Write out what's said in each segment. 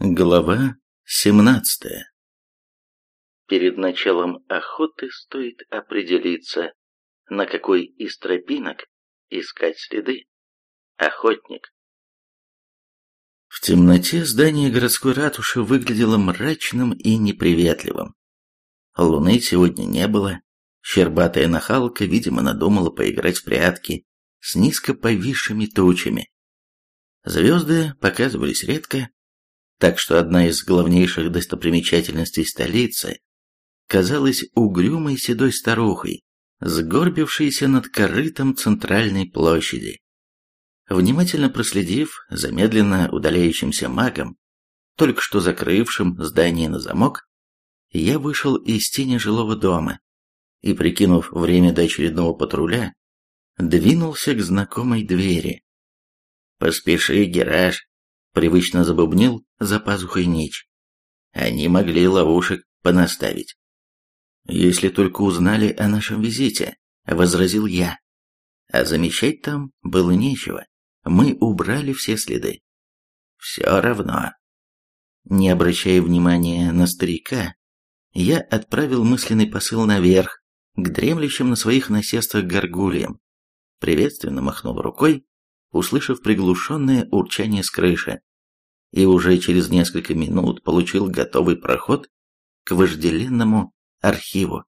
Глава 17 Перед началом охоты стоит определиться, на какой из тропинок искать следы. Охотник. В темноте здание городской ратуши выглядело мрачным и неприветливым. Луны сегодня не было. Щербатая нахалка, видимо, надумала поиграть в прятки с низко повисшими тучами. Звезды показывались редко, так что одна из главнейших достопримечательностей столицы казалась угрюмой седой старухой, сгорбившейся над корытом центральной площади. Внимательно проследив за медленно удаляющимся магом, только что закрывшим здание на замок, я вышел из тени жилого дома и, прикинув время до очередного патруля, двинулся к знакомой двери. «Поспеши, Гераж, Привычно забубнил за пазухой Нич. Они могли ловушек понаставить. «Если только узнали о нашем визите», — возразил я. А замечать там было нечего. Мы убрали все следы. Все равно. Не обращая внимания на старика, я отправил мысленный посыл наверх, к дремлющим на своих насестах горгульям. Приветственно махнул рукой, услышав приглушенное урчание с крыши и уже через несколько минут получил готовый проход к вожделенному архиву.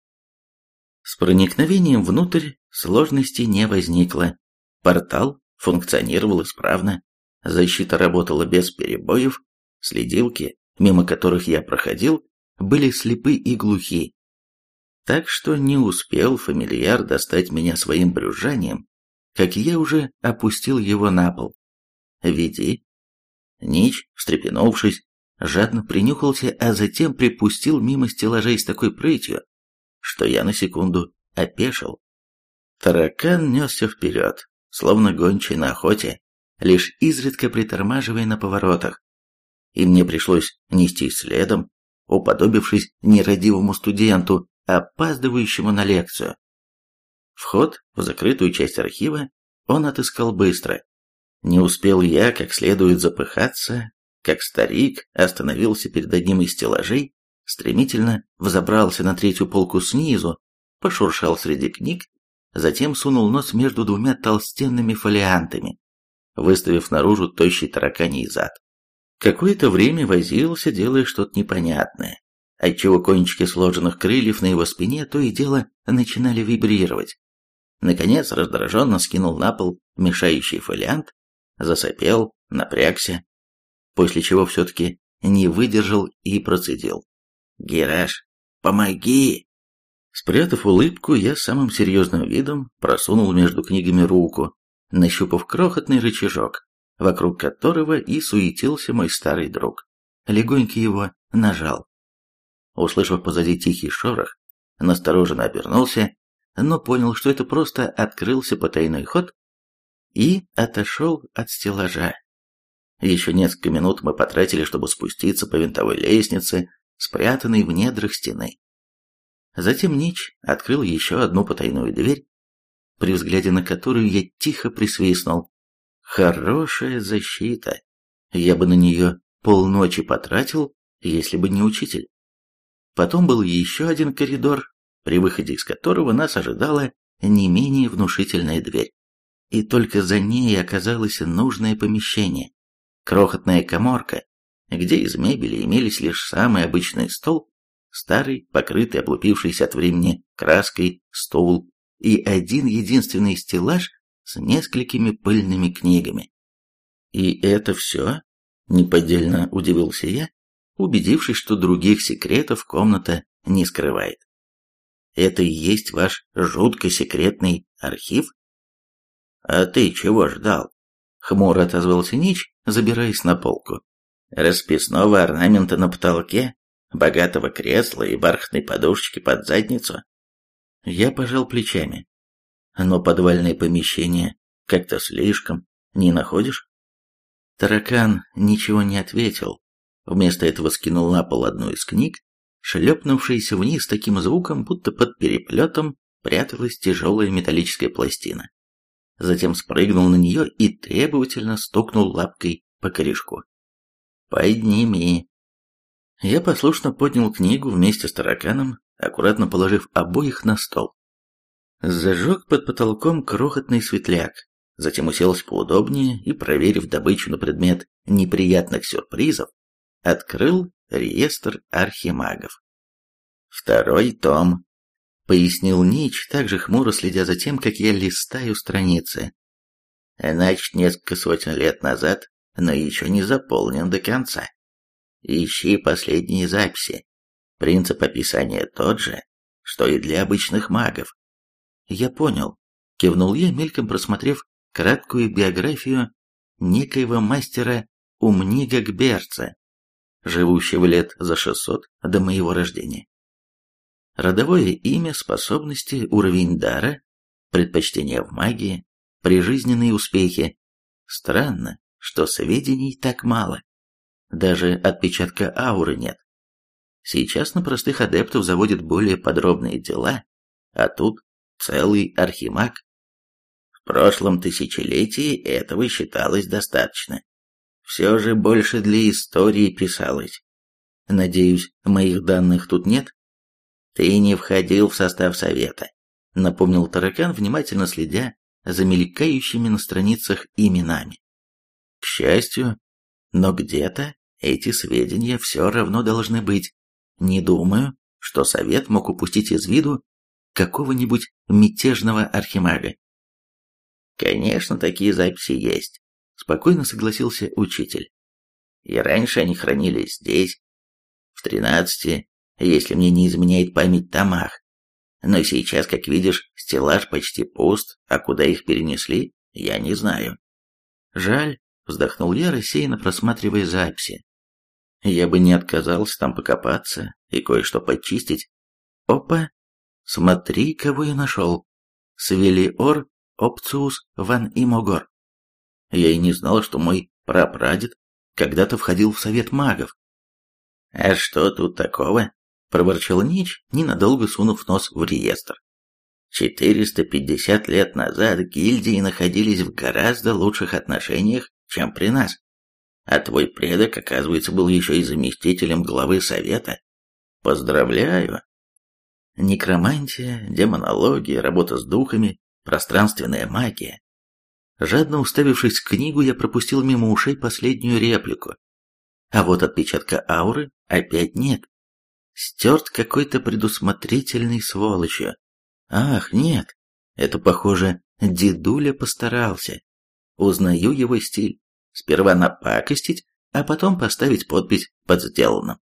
С проникновением внутрь сложностей не возникло. Портал функционировал исправно, защита работала без перебоев, следилки, мимо которых я проходил, были слепы и глухи. Так что не успел фамильяр достать меня своим брюзжанием, как я уже опустил его на пол. «Веди», Нич, встрепенувшись, жадно принюхался, а затем припустил мимо стеллажей с такой прытью, что я на секунду опешил. Таракан несся вперед, словно гончий на охоте, лишь изредка притормаживая на поворотах, и мне пришлось нести следом, уподобившись нерадивому студенту, опаздывающему на лекцию. Вход в закрытую часть архива он отыскал быстро, не успел я как следует запыхаться, как старик остановился перед одним из стеллажей, стремительно взобрался на третью полку снизу, пошуршал среди книг, затем сунул нос между двумя толстенными фолиантами, выставив наружу тощий тараканий зад. Какое-то время возился, делая что-то непонятное, отчего кончики сложенных крыльев на его спине то и дело начинали вибрировать. Наконец раздраженно скинул на пол мешающий фолиант засопел, напрягся, после чего все-таки не выдержал и процедил. «Гераш, помоги!» Спрятав улыбку, я самым серьезным видом просунул между книгами руку, нащупав крохотный рычажок, вокруг которого и суетился мой старый друг. Легонько его нажал. Услышав позади тихий шорох, настороженно обернулся, но понял, что это просто открылся потайной ход, и отошел от стеллажа. Еще несколько минут мы потратили, чтобы спуститься по винтовой лестнице, спрятанной в недрах стены. Затем Нич открыл еще одну потайную дверь, при взгляде на которую я тихо присвистнул. Хорошая защита. Я бы на нее полночи потратил, если бы не учитель. Потом был еще один коридор, при выходе из которого нас ожидала не менее внушительная дверь и только за ней оказалось нужное помещение. Крохотная коморка, где из мебели имелись лишь самый обычный стол, старый, покрытый облупившийся от времени краской стул и один единственный стеллаж с несколькими пыльными книгами. «И это все?» – неподдельно удивился я, убедившись, что других секретов комната не скрывает. «Это и есть ваш жутко секретный архив?» «А ты чего ждал?» — хмуро отозвался Нич, забираясь на полку. «Расписного орнамента на потолке, богатого кресла и бархатной подушечки под задницу?» Я пожал плечами. «Но подвальное помещение как-то слишком, не находишь?» Таракан ничего не ответил. Вместо этого скинул на пол одну из книг, шлепнувшаяся вниз таким звуком, будто под переплетом пряталась тяжелая металлическая пластина затем спрыгнул на нее и требовательно стукнул лапкой по корешку. Подними. Я послушно поднял книгу вместе с тараканом, аккуратно положив обоих на стол. Зажег под потолком крохотный светляк, затем уселся поудобнее и, проверив добычу на предмет неприятных сюрпризов, открыл реестр архимагов. «Второй том», — пояснил Нич, также хмуро следя за тем, как я листаю страницы. «Значит, несколько сотен лет назад, но еще не заполнен до конца. Ищи последние записи. Принцип описания тот же, что и для обычных магов. Я понял. Кивнул я, мельком просмотрев краткую биографию некоего мастера Умнига Гберца, живущего лет за 600 до моего рождения. Родовое имя, способности, уровень дара, предпочтения в магии, прижизненные успехи. Странно, что сведений так мало. Даже отпечатка ауры нет. Сейчас на простых адептов заводят более подробные дела, а тут целый архимаг. В прошлом тысячелетии этого считалось достаточно. Все же больше для истории писалось. Надеюсь, моих данных тут нет? Ты не входил в состав совета, напомнил таракан, внимательно следя за мелькающими на страницах именами. К счастью, но где-то эти сведения все равно должны быть. Не думаю, что совет мог упустить из виду какого-нибудь мятежного архимага. Конечно, такие записи есть, спокойно согласился учитель. И раньше они хранились здесь, в тринадцати, если мне не изменяет память, томах. Но сейчас, как видишь, стеллаж почти пуст, а куда их перенесли, я не знаю. Жаль, вздохнул я, рассеянно просматривая записи. Я бы не отказался там покопаться и кое-что почистить. Опа! Смотри, кого я нашел. Свелиор Опциус ван Имогор. Я и не знал, что мой прапрадед когда-то входил в совет магов. «А что тут такого?» — проворчал Нич, ненадолго сунув нос в реестр. «450 лет назад гильдии находились в гораздо лучших отношениях, чем при нас. А твой предок, оказывается, был еще и заместителем главы совета. Поздравляю. Некромантия, демонология, работа с духами, пространственная магия. Жадно уставившись в книгу, я пропустил мимо ушей последнюю реплику. А вот отпечатка ауры опять нет. Стерт какой-то предусмотрительной сволочью. Ах, нет, это, похоже, дедуля постарался. Узнаю его стиль. Сперва напакостить, а потом поставить подпись под сделанным.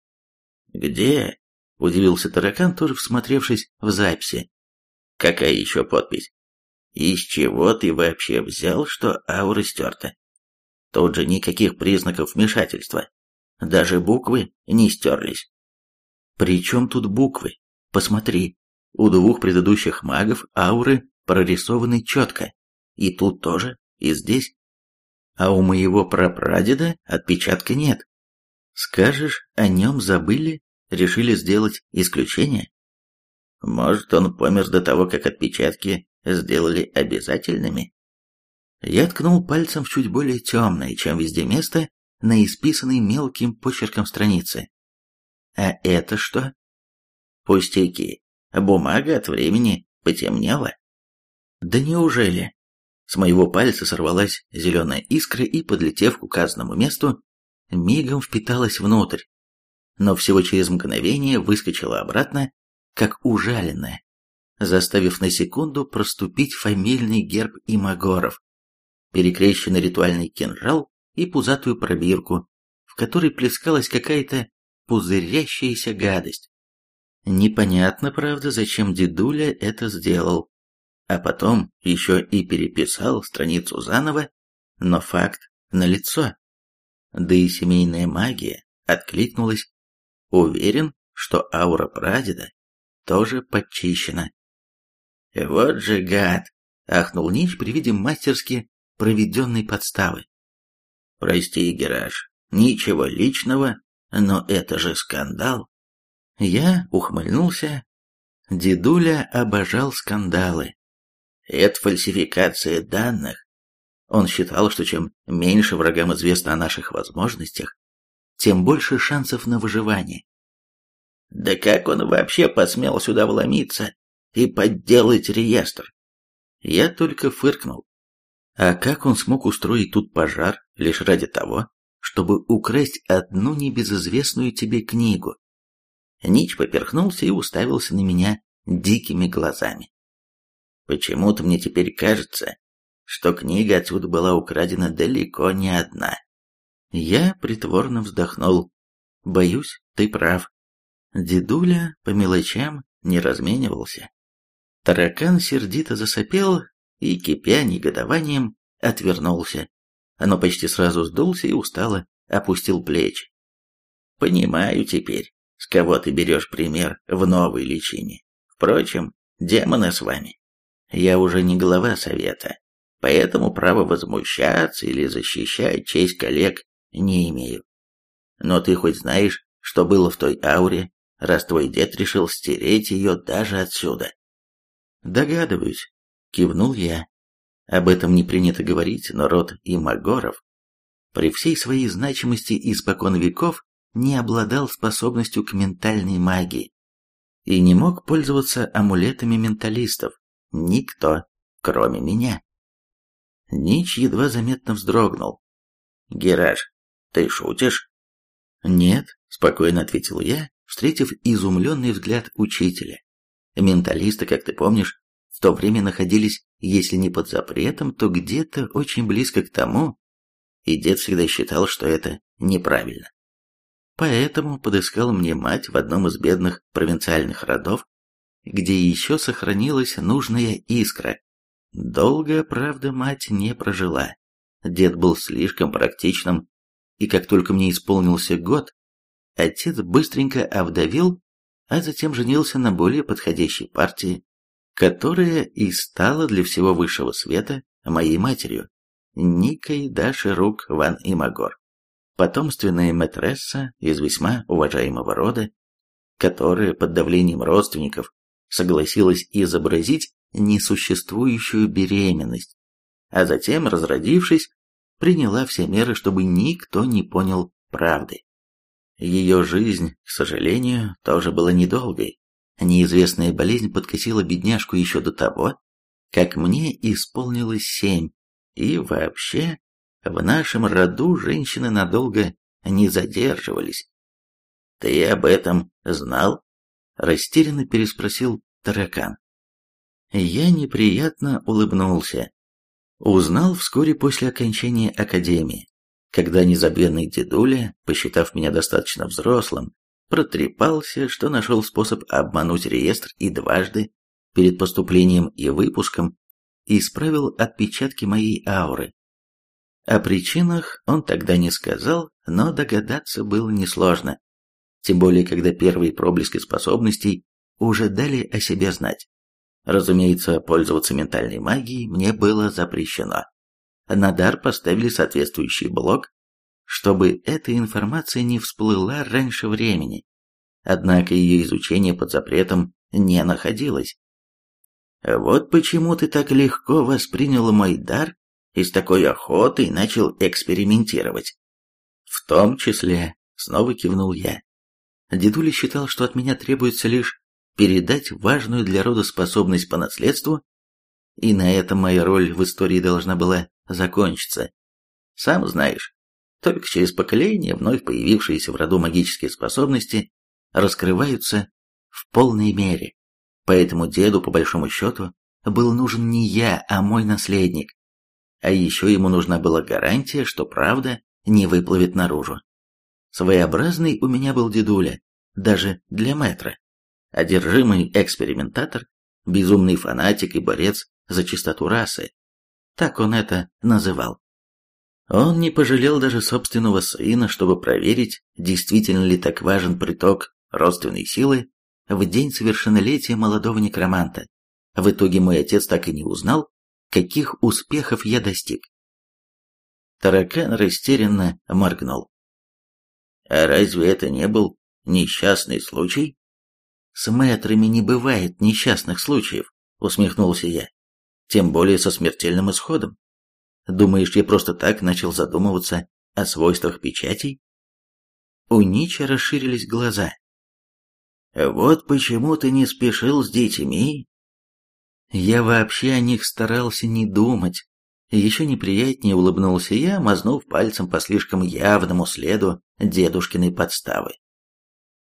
«Где?» – удивился таракан, тоже всмотревшись в записи. «Какая еще подпись? Из чего ты вообще взял, что аура стерта? Тут же никаких признаков вмешательства. Даже буквы не стерлись». «При чем тут буквы? Посмотри, у двух предыдущих магов ауры прорисованы четко. И тут тоже, и здесь а у моего прапрадеда отпечатка нет. Скажешь, о нем забыли, решили сделать исключение? Может, он помер до того, как отпечатки сделали обязательными? Я ткнул пальцем в чуть более темное, чем везде место, на исписанной мелким почерком странице. А это что? Пустяки. Бумага от времени потемнела. Да неужели? С моего пальца сорвалась зеленая искра и, подлетев к указанному месту, мигом впиталась внутрь, но всего через мгновение выскочила обратно, как ужаленная, заставив на секунду проступить фамильный герб имагоров, перекрещенный ритуальный кинжал и пузатую пробирку, в которой плескалась какая-то пузырящаяся гадость. Непонятно, правда, зачем дедуля это сделал, а потом еще и переписал страницу заново, но факт налицо. Да и семейная магия откликнулась. Уверен, что аура прадеда тоже подчищена. «Вот же гад!» — ахнул Нич при виде мастерски проведенной подставы. «Прости, Гераш, ничего личного, но это же скандал!» Я ухмыльнулся. Дедуля обожал скандалы. Это фальсификация данных. Он считал, что чем меньше врагам известно о наших возможностях, тем больше шансов на выживание. Да как он вообще посмел сюда вломиться и подделать реестр? Я только фыркнул. А как он смог устроить тут пожар лишь ради того, чтобы украсть одну небезызвестную тебе книгу? Нич поперхнулся и уставился на меня дикими глазами. Почему-то мне теперь кажется, что книга отсюда была украдена далеко не одна. Я притворно вздохнул. Боюсь, ты прав. Дедуля по мелочам не разменивался. Таракан сердито засопел и, кипя негодованием, отвернулся. Оно почти сразу сдулся и устало опустил плечи. «Понимаю теперь, с кого ты берешь пример в новой личине. Впрочем, демоны с вами. Я уже не глава совета, поэтому права возмущаться или защищать честь коллег не имею. Но ты хоть знаешь, что было в той ауре, раз твой дед решил стереть ее даже отсюда?» «Догадываюсь», — кивнул я. Об этом не принято говорить, но род Имагоров при всей своей значимости испокон веков не обладал способностью к ментальной магии и не мог пользоваться амулетами менталистов. Никто, кроме меня. Нич едва заметно вздрогнул. «Гераш, ты шутишь?» «Нет», — спокойно ответил я, встретив изумленный взгляд учителя. Менталисты, как ты помнишь, в то время находились, если не под запретом, то где-то очень близко к тому, и дед всегда считал, что это неправильно. Поэтому подыскал мне мать в одном из бедных провинциальных родов, где еще сохранилась нужная искра. Долго, правда, мать не прожила. Дед был слишком практичным, и как только мне исполнился год, отец быстренько овдовел, а затем женился на более подходящей партии, которая и стала для всего высшего света моей матерью, Никой Даши Рук Ван Имагор потомственная матресса из весьма уважаемого рода, которая под давлением родственников согласилась изобразить несуществующую беременность, а затем, разродившись, приняла все меры, чтобы никто не понял правды. Ее жизнь, к сожалению, тоже была недолгой. Неизвестная болезнь подкосила бедняжку еще до того, как мне исполнилось семь, и вообще в нашем роду женщины надолго не задерживались. «Ты об этом знал?» – растерянно переспросил таракан. Я неприятно улыбнулся. Узнал вскоре после окончания академии, когда незабвенный дедуля, посчитав меня достаточно взрослым, протрепался, что нашел способ обмануть реестр и дважды, перед поступлением и выпуском, исправил отпечатки моей ауры. О причинах он тогда не сказал, но догадаться было несложно. Тем более, когда первые проблески способностей уже дали о себе знать. Разумеется, пользоваться ментальной магией мне было запрещено. На дар поставили соответствующий блок, чтобы эта информация не всплыла раньше времени. Однако ее изучение под запретом не находилось. Вот почему ты так легко воспринял мой дар и с такой охотой начал экспериментировать. В том числе, снова кивнул я. Дедуля считал, что от меня требуется лишь передать важную для рода способность по наследству, и на этом моя роль в истории должна была закончиться. Сам знаешь, только через поколение вновь появившиеся в роду магические способности раскрываются в полной мере. Поэтому деду, по большому счету, был нужен не я, а мой наследник. А еще ему нужна была гарантия, что правда не выплывет наружу. Своеобразный у меня был дедуля, даже для мэтра. Одержимый экспериментатор, безумный фанатик и борец за чистоту расы. Так он это называл. Он не пожалел даже собственного сына, чтобы проверить, действительно ли так важен приток родственной силы в день совершеннолетия молодого некроманта. В итоге мой отец так и не узнал, каких успехов я достиг. Таракан растерянно моргнул. А разве это не был несчастный случай? С мэтрами не бывает несчастных случаев, усмехнулся я. Тем более со смертельным исходом. Думаешь, я просто так начал задумываться о свойствах печатей? У Нича расширились глаза. «Вот почему ты не спешил с детьми?» Я вообще о них старался не думать. Еще неприятнее улыбнулся я, мазнув пальцем по слишком явному следу дедушкиной подставы.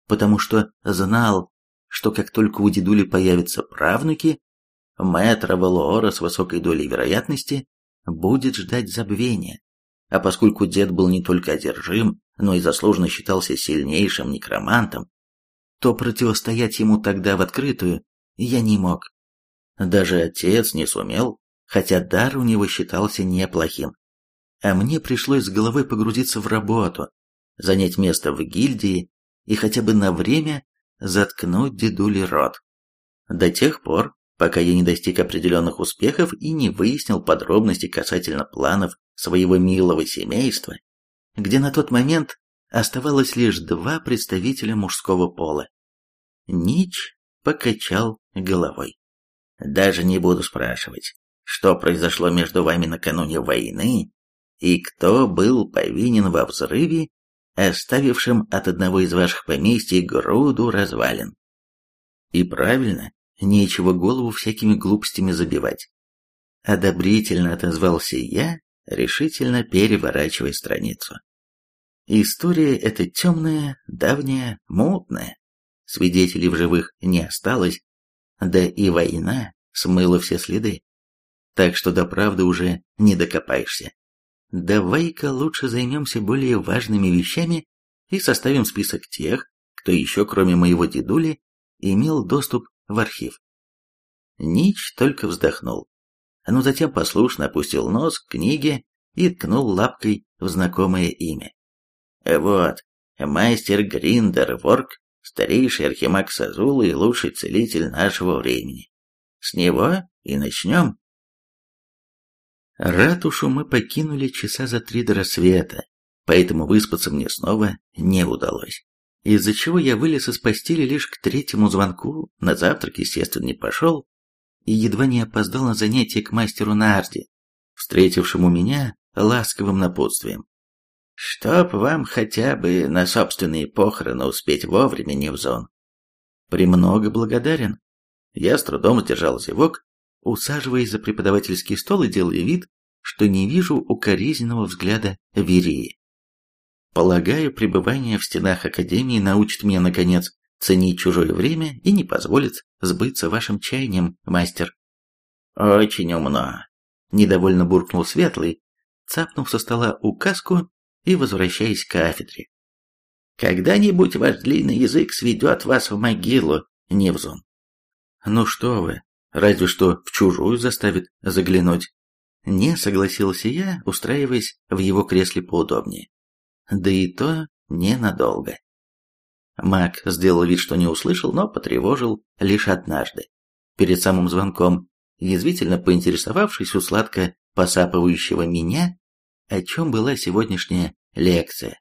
Потому что знал, что как только у дедули появятся правнуки, мэтра Валуора с высокой долей вероятности будет ждать забвения. А поскольку дед был не только одержим, но и заслуженно считался сильнейшим некромантом, то противостоять ему тогда в открытую я не мог. Даже отец не сумел, хотя дар у него считался неплохим. А мне пришлось с головой погрузиться в работу, занять место в гильдии и хотя бы на время заткнуть дедули рот. До тех пор, пока я не достиг определенных успехов и не выяснил подробности касательно планов своего милого семейства, где на тот момент оставалось лишь два представителя мужского пола. Нич покачал головой. «Даже не буду спрашивать, что произошло между вами накануне войны и кто был повинен во взрыве, оставившем от одного из ваших поместий груду развалин. И правильно, нечего голову всякими глупостями забивать. Одобрительно отозвался я, решительно переворачивая страницу. История эта темная, давняя, мутная. Свидетелей в живых не осталось, да и война смыла все следы. Так что до правды уже не докопаешься. Давай-ка лучше займемся более важными вещами и составим список тех, кто еще кроме моего дедули имел доступ в архив. Нич только вздохнул, но затем послушно опустил нос к книге и ткнул лапкой в знакомое имя. Вот, мастер Гриндер Ворк, старейший архимаг Сазула и лучший целитель нашего времени. С него и начнем. Ратушу мы покинули часа за три до рассвета, поэтому выспаться мне снова не удалось. Из-за чего я вылез из постели лишь к третьему звонку, на завтрак, естественно, не пошел, и едва не опоздал на занятие к мастеру Нарди, встретившему меня ласковым напутствием. Чтоб вам хотя бы на собственные похороны успеть вовремя, Невзон. Премного благодарен. Я с трудом сдержал зевок, усаживаясь за преподавательский стол и делая вид, что не вижу укоризненного взгляда Верии. Полагаю, пребывание в стенах Академии научит меня, наконец, ценить чужое время и не позволит сбыться вашим чаянием, мастер. Очень умно. Недовольно буркнул Светлый, цапнув со стола указку и возвращаясь к кафедре. «Когда-нибудь ваш длинный язык сведет вас в могилу, Невзун». «Ну что вы, разве что в чужую заставит заглянуть». Не согласился я, устраиваясь в его кресле поудобнее. Да и то ненадолго. Мак сделал вид, что не услышал, но потревожил лишь однажды, перед самым звонком, язвительно поинтересовавшись у сладко посапывающего меня, о чем была сегодняшняя лекция.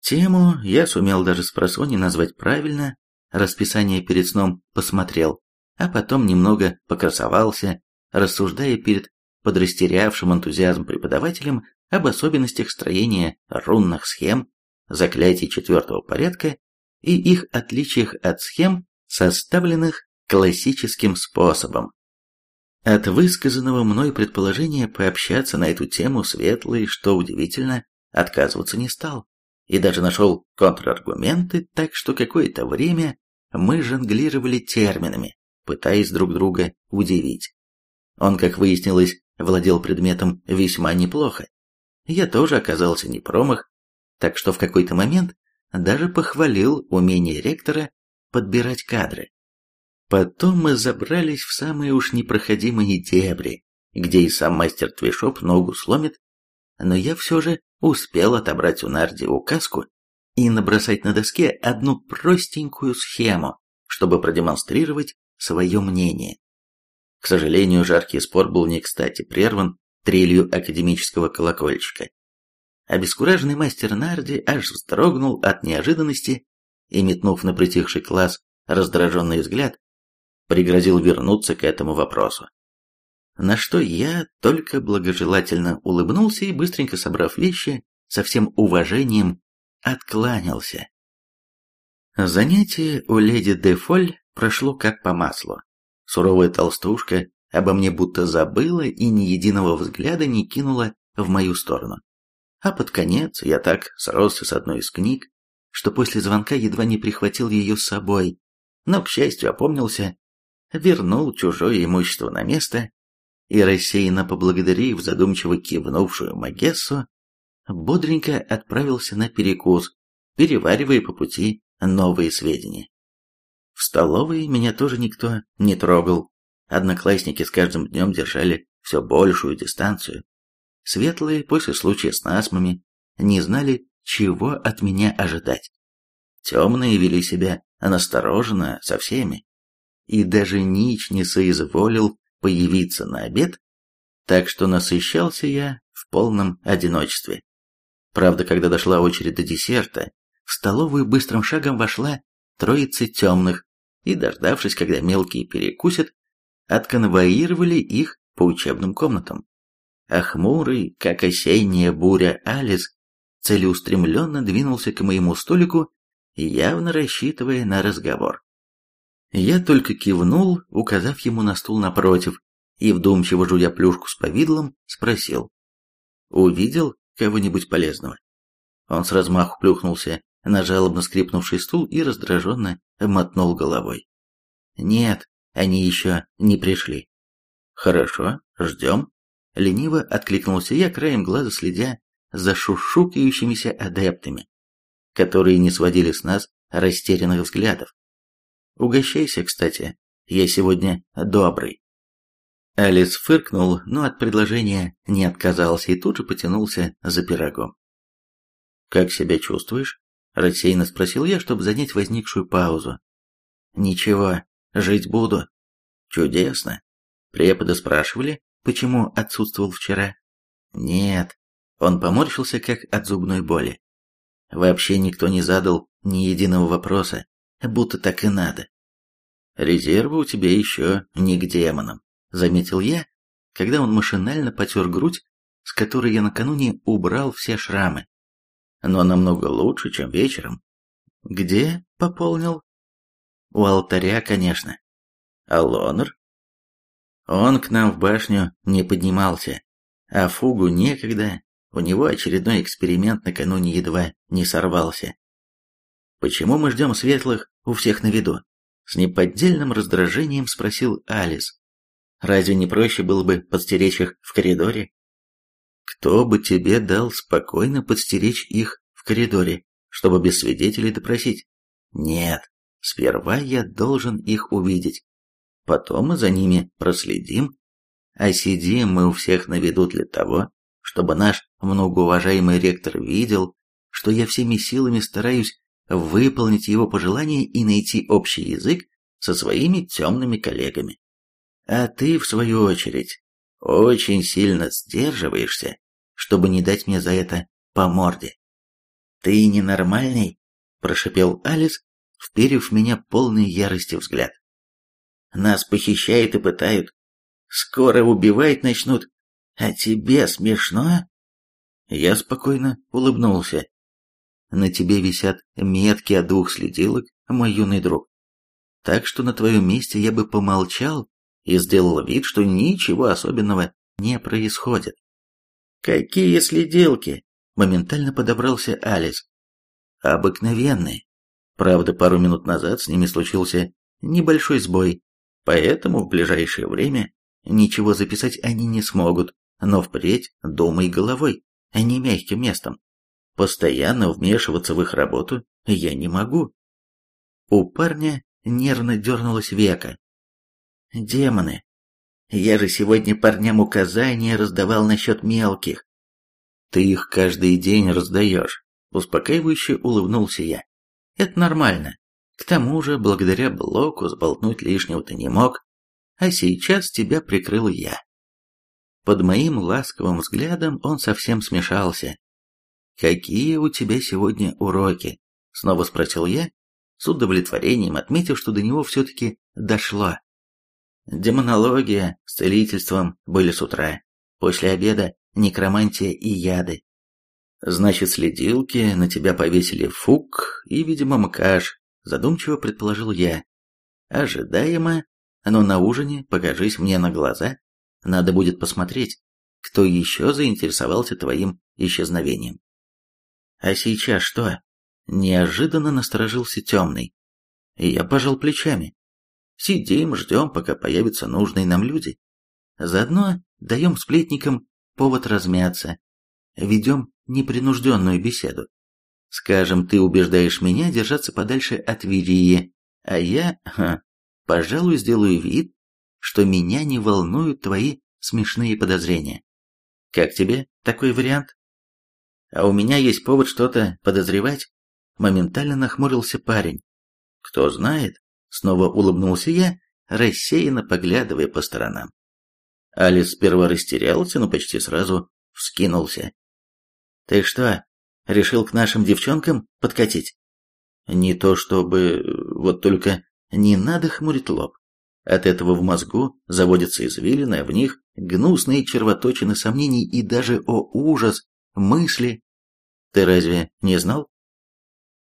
Тему я сумел даже с просони назвать правильно, расписание перед сном посмотрел, а потом немного покрасовался, рассуждая перед подрастерявшим энтузиазм преподавателем об особенностях строения рунных схем, заклятий четвертого порядка и их отличиях от схем, составленных классическим способом. От высказанного мной предположения пообщаться на эту тему Светлый, что удивительно, отказываться не стал. И даже нашел контраргументы, так что какое-то время мы жонглировали терминами, пытаясь друг друга удивить. Он, как выяснилось, владел предметом весьма неплохо. Я тоже оказался не промах, так что в какой-то момент даже похвалил умение ректора подбирать кадры. Потом мы забрались в самые уж непроходимые дебри, где и сам мастер Твишоп ногу сломит, но я все же успел отобрать у Нарди указку и набросать на доске одну простенькую схему, чтобы продемонстрировать свое мнение. К сожалению, жаркий спор был не кстати прерван трелью академического колокольчика. Обескураженный мастер Нарди аж вздрогнул от неожиданности и, метнув на притихший класс раздраженный взгляд, пригрозил вернуться к этому вопросу. На что я только благожелательно улыбнулся и, быстренько собрав вещи, со всем уважением откланялся. Занятие у леди де Фоль прошло как по маслу. Суровая толстушка обо мне будто забыла и ни единого взгляда не кинула в мою сторону. А под конец я так сросся с одной из книг, что после звонка едва не прихватил ее с собой, но, к счастью, опомнился, вернул чужое имущество на место и, рассеянно поблагодарив задумчиво кивнувшую Магессу, бодренько отправился на перекус, переваривая по пути новые сведения. В столовой меня тоже никто не трогал. Одноклассники с каждым днем держали все большую дистанцию. Светлые, после случая с насмами, не знали, чего от меня ожидать. Темные вели себя настороженно со всеми. И даже Нич не соизволил появиться на обед, так что насыщался я в полном одиночестве. Правда, когда дошла очередь до десерта, в столовую быстрым шагом вошла троица темных и, дождавшись, когда мелкие перекусят, отконвоировали их по учебным комнатам. А хмурый, как осенняя буря Алис, целеустремленно двинулся к моему столику, явно рассчитывая на разговор. Я только кивнул, указав ему на стул напротив, и, вдумчиво жуя плюшку с повидлом, спросил. «Увидел кого-нибудь полезного?» Он с размаху плюхнулся на жалобно скрипнувший стул и раздраженно мотнул головой. «Нет, они еще не пришли». «Хорошо, ждем». Лениво откликнулся я, краем глаза следя за шушукающимися адептами, которые не сводили с нас растерянных взглядов. «Угощайся, кстати, я сегодня добрый». Алис фыркнул, но от предложения не отказался и тут же потянулся за пирогом. «Как себя чувствуешь?» – рассеянно спросил я, чтобы занять возникшую паузу. «Ничего, жить буду». «Чудесно». Преподы спрашивали, почему отсутствовал вчера. «Нет». Он поморщился, как от зубной боли. Вообще никто не задал ни единого вопроса, будто так и надо. «Резервы у тебя еще не к демонам», — заметил я, когда он машинально потер грудь, с которой я накануне убрал все шрамы но намного лучше, чем вечером. Где пополнил? У алтаря, конечно. А Лонер? Он к нам в башню не поднимался, а Фугу некогда, у него очередной эксперимент накануне едва не сорвался. Почему мы ждем светлых у всех на виду? С неподдельным раздражением спросил Алис. Разве не проще было бы подстеречь их в коридоре? Кто бы тебе дал спокойно подстеречь их в коридоре, чтобы без свидетелей допросить? Нет, сперва я должен их увидеть. Потом мы за ними проследим. А сидим мы у всех на виду для того, чтобы наш многоуважаемый ректор видел, что я всеми силами стараюсь выполнить его пожелания и найти общий язык со своими темными коллегами. А ты, в свою очередь, очень сильно сдерживаешься, чтобы не дать мне за это по морде. «Ты ненормальный?» – прошипел Алис, вперев в меня полный ярости взгляд. «Нас похищают и пытают. Скоро убивать начнут. А тебе смешно?» Я спокойно улыбнулся. «На тебе висят метки от двух следилок, мой юный друг. Так что на твоем месте я бы помолчал и сделал вид, что ничего особенного не происходит. «Какие следилки?» – моментально подобрался Алис. «Обыкновенные. Правда, пару минут назад с ними случился небольшой сбой, поэтому в ближайшее время ничего записать они не смогут, но впредь думай головой, а не мягким местом. Постоянно вмешиваться в их работу я не могу». У парня нервно дернулось века, Демоны. Я же сегодня парням указания раздавал насчет мелких. Ты их каждый день раздаешь. Успокаивающе улыбнулся я. Это нормально. К тому же, благодаря блоку сболтнуть лишнего ты не мог, а сейчас тебя прикрыл я. Под моим ласковым взглядом он совсем смешался. «Какие у тебя сегодня уроки?» — снова спросил я, с удовлетворением отметив, что до него все-таки дошло. Демонология с целительством были с утра. После обеда некромантия и яды. Значит, следилки на тебя повесили фук и, видимо, мкаш, задумчиво предположил я. Ожидаемо, но на ужине покажись мне на глаза. Надо будет посмотреть, кто еще заинтересовался твоим исчезновением. А сейчас что? Неожиданно насторожился темный. И я пожал плечами. Сидим, ждем, пока появятся нужные нам люди. Заодно даем сплетникам повод размяться. Ведем непринужденную беседу. Скажем, ты убеждаешь меня держаться подальше от Вирии, а я, ха, пожалуй, сделаю вид, что меня не волнуют твои смешные подозрения. Как тебе такой вариант? А у меня есть повод что-то подозревать. Моментально нахмурился парень. Кто знает, снова улыбнулся я, рассеянно поглядывая по сторонам. Алис сперва растерялся, но почти сразу вскинулся. «Ты что, решил к нашим девчонкам подкатить?» «Не то чтобы... вот только не надо хмурить лоб. От этого в мозгу заводятся извилины, в них гнусные червоточины сомнений и даже, о ужас, мысли. Ты разве не знал?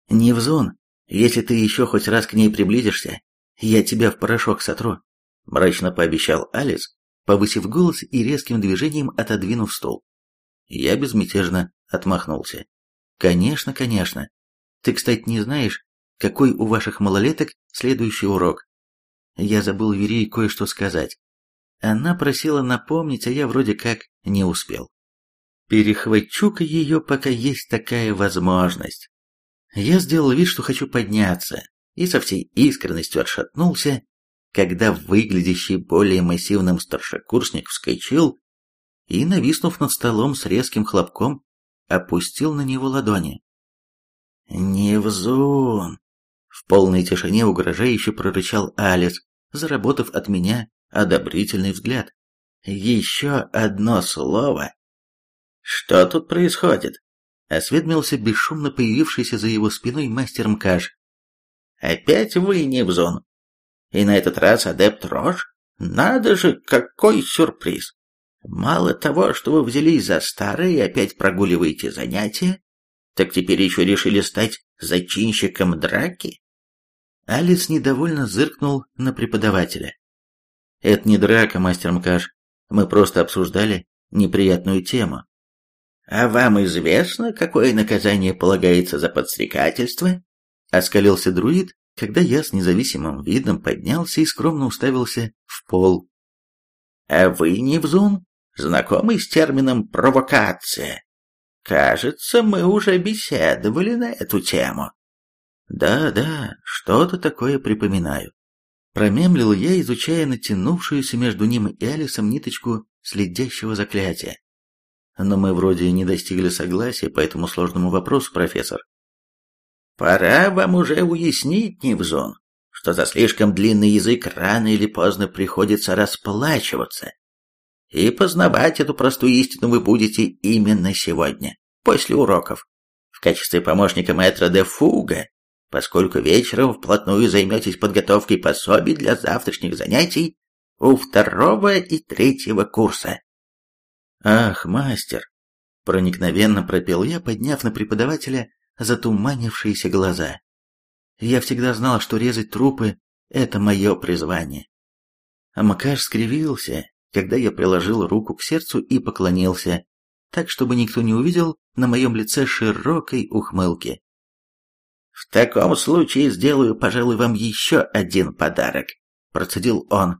Не в зон. Если ты еще хоть раз к ней приблизишься, я тебя в порошок сотру, мрачно пообещал Алис, повысив голос и резким движением отодвинув стол. Я безмятежно отмахнулся. Конечно, конечно. Ты, кстати, не знаешь, какой у ваших малолеток следующий урок? Я забыл Верей кое-что сказать. Она просила напомнить, а я вроде как не успел. Перехвачу-ка ее, пока есть такая возможность. Я сделал вид, что хочу подняться, и со всей искренностью отшатнулся, когда выглядящий более массивным старшекурсник вскочил и, нависнув над столом с резким хлопком, опустил на него ладони. «Невзун!» В полной тишине угрожающе прорычал Алис, заработав от меня одобрительный взгляд. «Еще одно слово!» «Что тут происходит?» Осведомился бесшумно появившийся за его спиной мастер Мкаш. «Опять вы, Невзон? И на этот раз адепт Рож? Надо же, какой сюрприз! Мало того, что вы взялись за старое и опять прогуливаете занятия, так теперь еще решили стать зачинщиком драки?» Алис недовольно зыркнул на преподавателя. «Это не драка, мастер Мкаш. Мы просто обсуждали неприятную тему». «А вам известно, какое наказание полагается за подстрекательство?» Оскалился друид, когда я с независимым видом поднялся и скромно уставился в пол. «А вы, Невзун, знакомы с термином «провокация»?» «Кажется, мы уже беседовали на эту тему». Да, да, что-то такое припоминаю. Промемлил я, изучая натянувшуюся между ним и Алисом ниточку следящего заклятия. Но мы вроде не достигли согласия по этому сложному вопросу, профессор. Пора вам уже уяснить, Невзон, что за слишком длинный язык рано или поздно приходится расплачиваться. И познавать эту простую истину вы будете именно сегодня, после уроков, в качестве помощника мэтра де Фуга поскольку вечером вплотную займетесь подготовкой пособий для завтрашних занятий у второго и третьего курса. «Ах, мастер!» — проникновенно пропел я, подняв на преподавателя затуманившиеся глаза. «Я всегда знал, что резать трупы — это мое призвание». Макаш скривился, когда я приложил руку к сердцу и поклонился, так, чтобы никто не увидел на моем лице широкой ухмылки. «В таком случае сделаю, пожалуй, вам еще один подарок», — процедил он.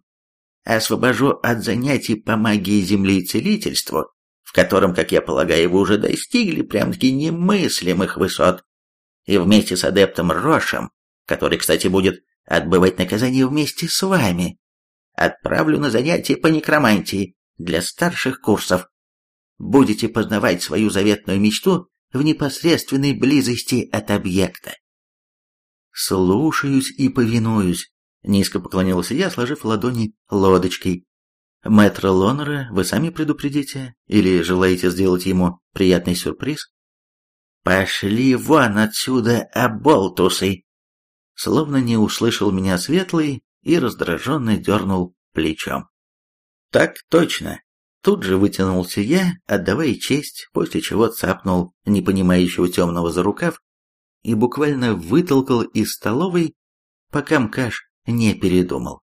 «Освобожу от занятий по магии земли и целительству, в котором, как я полагаю, вы уже достигли прям-таки немыслимых высот, и вместе с адептом Рошем, который, кстати, будет отбывать наказание вместе с вами, отправлю на занятия по некромантии для старших курсов. Будете познавать свою заветную мечту в непосредственной близости от объекта. «Слушаюсь и повинуюсь», — низко поклонился я, сложив ладони лодочкой. «Мэтра Лонера вы сами предупредите? Или желаете сделать ему приятный сюрприз?» «Пошли вон отсюда, оболтусы!» Словно не услышал меня светлый и раздраженно дернул плечом. «Так точно!» Тут же вытянулся я, отдавая честь, после чего цапнул непонимающего темного за рукав и буквально вытолкал из столовой, пока Мкаш не передумал.